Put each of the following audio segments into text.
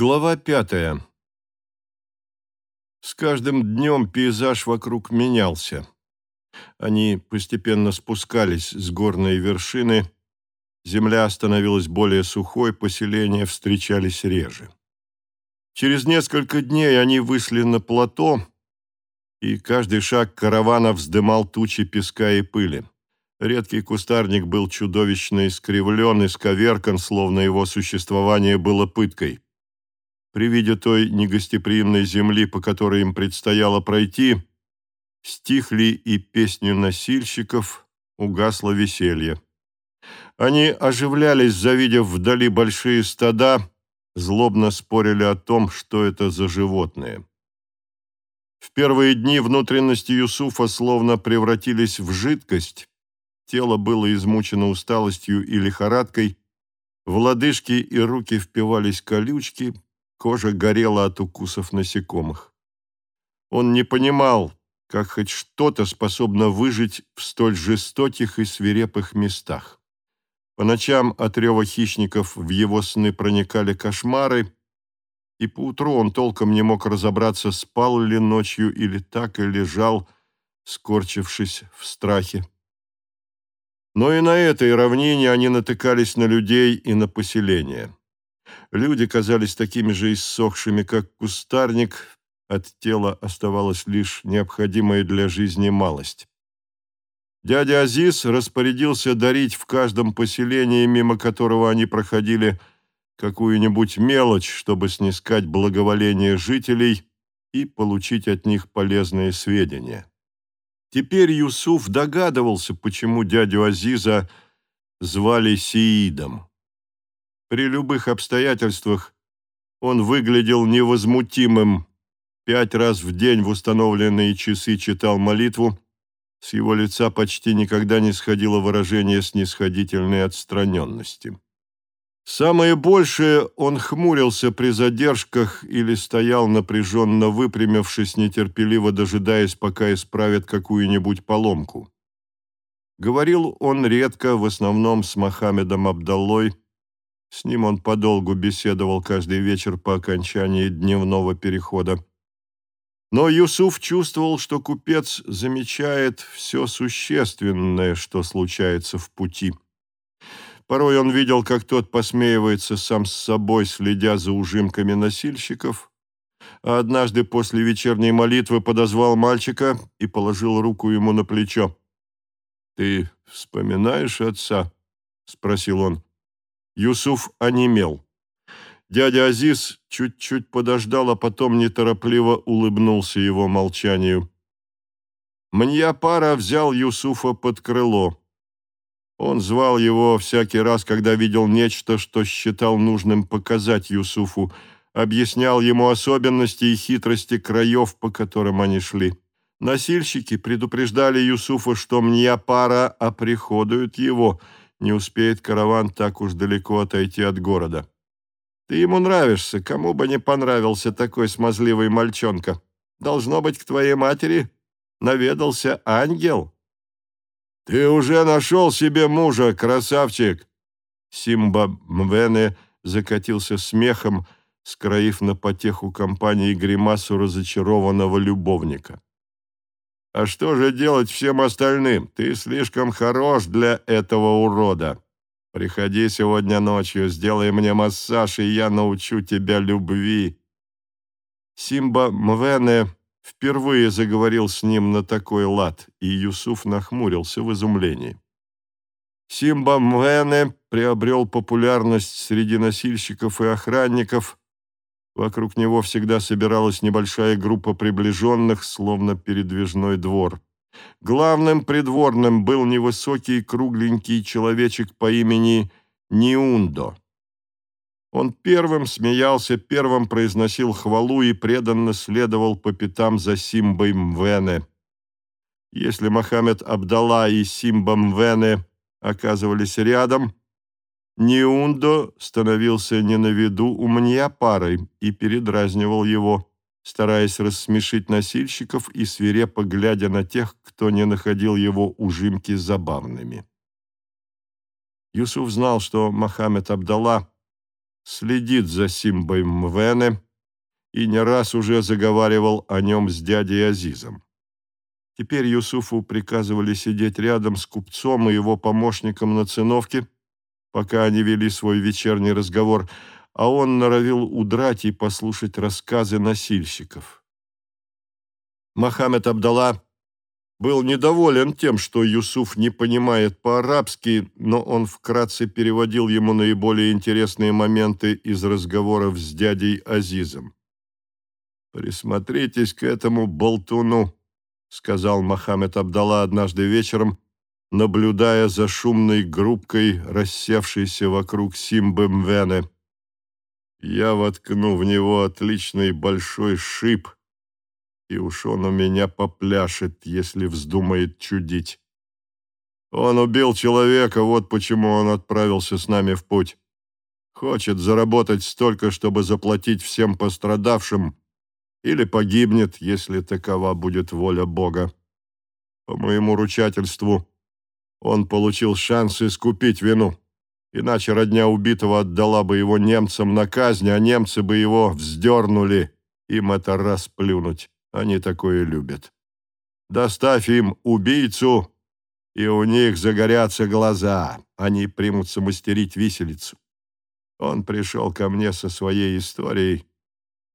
Глава пятая. С каждым днем пейзаж вокруг менялся. Они постепенно спускались с горной вершины, земля становилась более сухой, поселения встречались реже. Через несколько дней они вышли на плато, и каждый шаг каравана вздымал тучи песка и пыли. Редкий кустарник был чудовищно искривлен и сковеркан, словно его существование было пыткой. При виде той негостеприимной земли, по которой им предстояло пройти, стихли и песни носильщиков, угасло веселье. Они оживлялись, завидев вдали большие стада, злобно спорили о том, что это за животные. В первые дни внутренности Юсуфа словно превратились в жидкость, тело было измучено усталостью и лихорадкой, в лодыжки и руки впивались колючки, кожа горела от укусов насекомых. Он не понимал, как хоть что-то способно выжить в столь жестоких и свирепых местах. По ночам от рева хищников в его сны проникали кошмары, и поутру он толком не мог разобраться, спал ли ночью или так и лежал, скорчившись в страхе. Но и на этой равнине они натыкались на людей и на поселение. Люди казались такими же иссохшими, как кустарник, от тела оставалась лишь необходимая для жизни малость. Дядя Азиз распорядился дарить в каждом поселении, мимо которого они проходили, какую-нибудь мелочь, чтобы снискать благоволение жителей и получить от них полезные сведения. Теперь Юсуф догадывался, почему дядю Азиза звали Сиидом. При любых обстоятельствах он выглядел невозмутимым, пять раз в день в установленные часы читал молитву, с его лица почти никогда не сходило выражение снисходительной отстраненности. Самое большее он хмурился при задержках или стоял напряженно выпрямившись, нетерпеливо дожидаясь, пока исправят какую-нибудь поломку. Говорил он редко, в основном с Мохаммедом Абдаллой, с ним он подолгу беседовал каждый вечер по окончании дневного перехода. Но Юсуф чувствовал, что купец замечает все существенное, что случается в пути. Порой он видел, как тот посмеивается сам с собой, следя за ужимками носильщиков, а однажды после вечерней молитвы подозвал мальчика и положил руку ему на плечо. «Ты вспоминаешь отца?» — спросил он. Юсуф онемел. Дядя Азиз чуть-чуть подождал, а потом неторопливо улыбнулся его молчанию. Мньяпара взял Юсуфа под крыло. Он звал его всякий раз, когда видел нечто, что считал нужным показать Юсуфу, объяснял ему особенности и хитрости краев, по которым они шли. Носильщики предупреждали Юсуфа, что Мньяпара оприходуют его – не успеет караван так уж далеко отойти от города. Ты ему нравишься, кому бы не понравился такой смазливый мальчонка. Должно быть, к твоей матери наведался ангел. Ты уже нашел себе мужа, красавчик. Симба Мвене закатился смехом, скроив на потеху компании гримасу разочарованного любовника. А что же делать всем остальным? Ты слишком хорош для этого урода. Приходи сегодня ночью, сделай мне массаж, и я научу тебя любви». Симба Мвене впервые заговорил с ним на такой лад, и Юсуф нахмурился в изумлении. Симба Мвене приобрел популярность среди носильщиков и охранников, Вокруг него всегда собиралась небольшая группа приближенных, словно передвижной двор. Главным придворным был невысокий кругленький человечек по имени Ниундо. Он первым смеялся, первым произносил хвалу и преданно следовал по пятам за Симбой Мвене. Если Мохаммед Абдалла и Симба Мвене оказывались рядом, Ниундо становился не на виду у парой и передразнивал его, стараясь рассмешить носильщиков и свирепо глядя на тех, кто не находил его ужимки забавными. Юсуф знал, что Мохаммед Абдалла следит за Симбой Мвене и не раз уже заговаривал о нем с дядей Азизом. Теперь Юсуфу приказывали сидеть рядом с купцом и его помощником на циновке, пока они вели свой вечерний разговор, а он норовил удрать и послушать рассказы носильщиков. Мохаммед Абдалла был недоволен тем, что Юсуф не понимает по-арабски, но он вкратце переводил ему наиболее интересные моменты из разговоров с дядей Азизом. «Присмотритесь к этому болтуну», — сказал Мохаммед Абдалла однажды вечером, наблюдая за шумной группкой, рассевшейся вокруг Симбы Мвене. «Я воткну в него отличный большой шип» и уж он у меня попляшет, если вздумает чудить. Он убил человека, вот почему он отправился с нами в путь. Хочет заработать столько, чтобы заплатить всем пострадавшим, или погибнет, если такова будет воля Бога. По моему ручательству, он получил шанс искупить вину, иначе родня убитого отдала бы его немцам на казнь, а немцы бы его вздернули, им это расплюнуть. Они такое любят. Доставь им убийцу, и у них загорятся глаза. Они примутся мастерить виселицу. Он пришел ко мне со своей историей,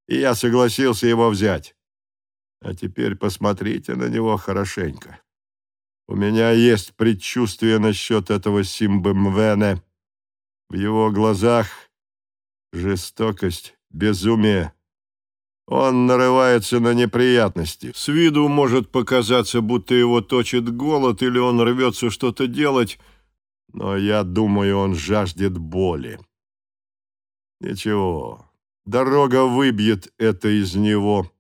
и я согласился его взять. А теперь посмотрите на него хорошенько. У меня есть предчувствие насчет этого Симбы Мвене. В его глазах жестокость, безумие, он нарывается на неприятности. С виду может показаться, будто его точит голод или он рвется что-то делать, но я думаю, он жаждет боли. Ничего, дорога выбьет это из него.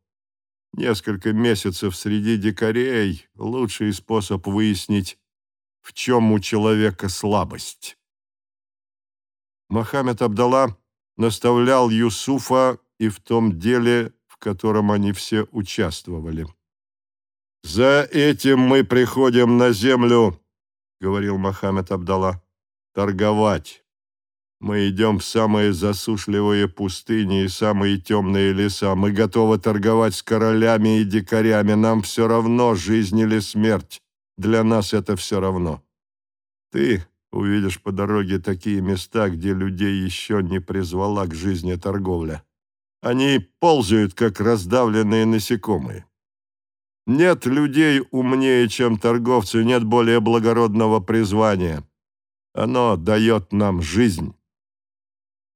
Несколько месяцев среди дикарей — лучший способ выяснить, в чем у человека слабость. Мохаммед Абдалла наставлял Юсуфа и в том деле, в котором они все участвовали. «За этим мы приходим на землю», — говорил Мохаммед Абдалла, — «торговать. Мы идем в самые засушливые пустыни и самые темные леса. Мы готовы торговать с королями и дикарями. Нам все равно, жизнь или смерть. Для нас это все равно. Ты увидишь по дороге такие места, где людей еще не призвала к жизни торговля. Они ползают, как раздавленные насекомые. Нет людей умнее, чем торговцы, нет более благородного призвания. Оно дает нам жизнь.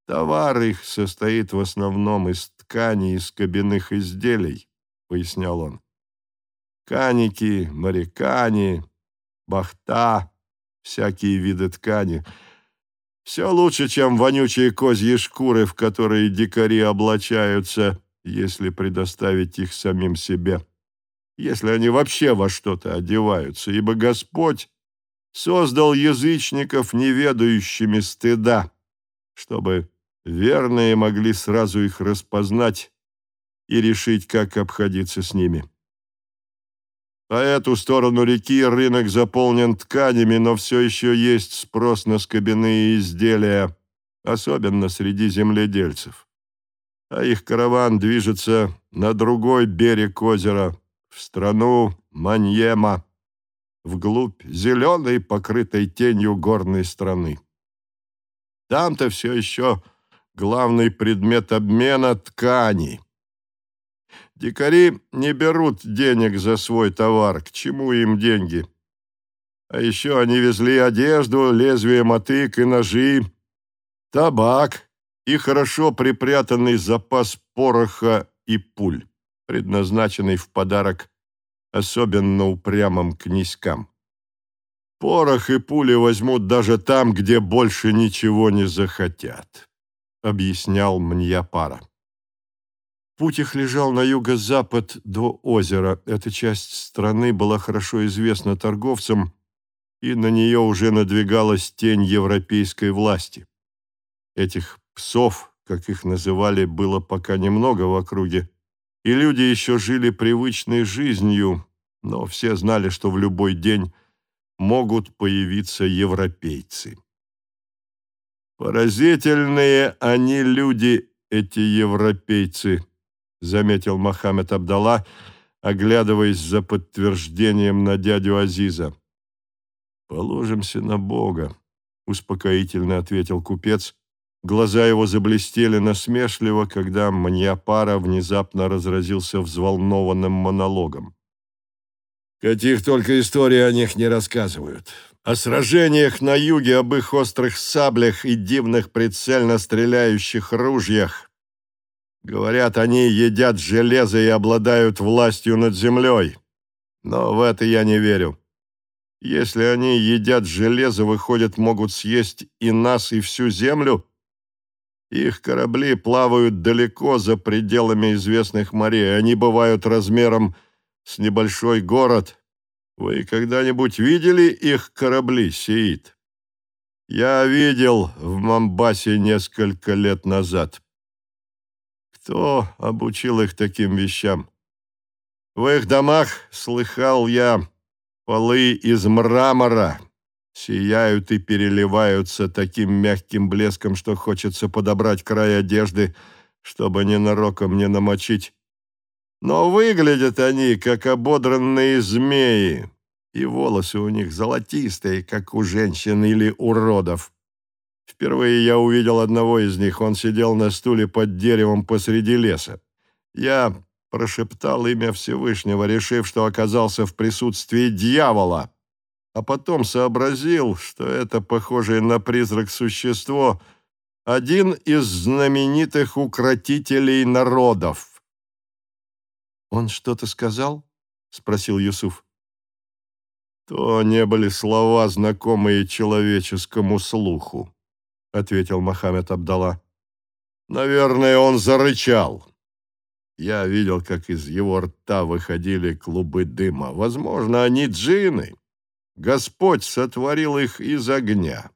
Товар их состоит в основном из тканей и скобяных изделий, пояснял он. Каники, морякани, бахта, всякие виды ткани — все лучше, чем вонючие козьи шкуры, в которые дикари облачаются, если предоставить их самим себе. Если они вообще во что-то одеваются, ибо Господь создал язычников неведающими стыда, чтобы верные могли сразу их распознать и решить, как обходиться с ними. По эту сторону реки рынок заполнен тканями, но все еще есть спрос на скобяные изделия, особенно среди земледельцев. А их караван движется на другой берег озера, в страну Маньема, вглубь зеленой, покрытой тенью горной страны. Там-то все еще главный предмет обмена – ткани – Дикари не берут денег за свой товар, к чему им деньги? А еще они везли одежду, лезвие мотык и ножи, табак и хорошо припрятанный запас пороха и пуль, предназначенный в подарок особенно упрямым князькам. Порох и пули возьмут даже там, где больше ничего не захотят, объяснял Мньяпара. Путь их лежал на юго-запад до озера. Эта часть страны была хорошо известна торговцам, и на нее уже надвигалась тень европейской власти. Этих псов, как их называли, было пока немного в округе, и люди еще жили привычной жизнью, но все знали, что в любой день могут появиться европейцы. Поразительные они люди, эти европейцы, заметил Мохаммед Абдалла, оглядываясь за подтверждением на дядю Азиза. «Положимся на Бога», — успокоительно ответил купец. Глаза его заблестели насмешливо, когда Маньяпара внезапно разразился взволнованным монологом. «Каких только историй о них не рассказывают. О сражениях на юге, об их острых саблях и дивных прицельно стреляющих ружьях. Говорят, они едят железо и обладают властью над землей. Но в это я не верю. Если они едят железо, выходит, могут съесть и нас, и всю землю. Их корабли плавают далеко за пределами известных морей. Они бывают размером с небольшой город. Вы когда-нибудь видели их корабли, Сеид? Я видел в Мамбасе несколько лет назад. Кто обучил их таким вещам? В их домах, слыхал я, Полы из мрамора сияют и переливаются таким мягким блеском, что хочется подобрать край одежды, чтобы ненароком не намочить. Но выглядят они, как ободранные змеи, и волосы у них золотистые, как у женщин или уродов. Впервые я увидел одного из них. Он сидел на стуле под деревом посреди леса. Я прошептал имя Всевышнего, решив, что оказался в присутствии дьявола, а потом сообразил, что это похожее на призрак существо — один из знаменитых укротителей народов. «Он что-то сказал?» — спросил Юсуф. «То не были слова, знакомые человеческому слуху», — ответил Мохаммед Абдалла. «Наверное, он зарычал. Я видел, как из его рта выходили клубы дыма. Возможно, они джинны. Господь сотворил их из огня.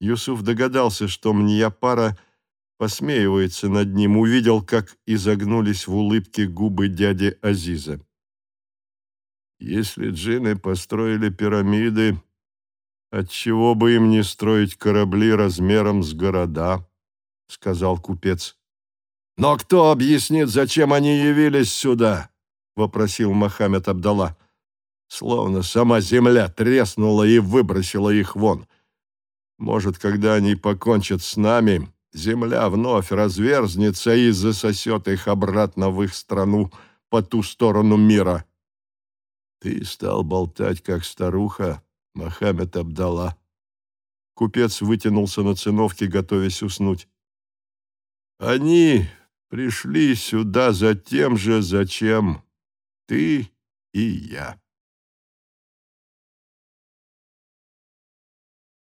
Юсуф догадался, что Мньяпара посмеивается над ним, увидел, как изогнулись в улыбке губы дяди Азиза. Если джинны построили пирамиды, отчего бы им не строить корабли размером с города, сказал купец. «Но кто объяснит, зачем они явились сюда?» — вопросил Мохаммед Абдалла. Словно сама земля треснула и выбросила их вон. Может, когда они покончат с нами, земля вновь разверзнется и засосет их обратно в их страну по ту сторону мира. Ты стал болтать, как старуха, Мохаммед Абдалла. Купец вытянулся на циновке, готовясь уснуть. Они пришли сюда за тем же, зачем ты и я.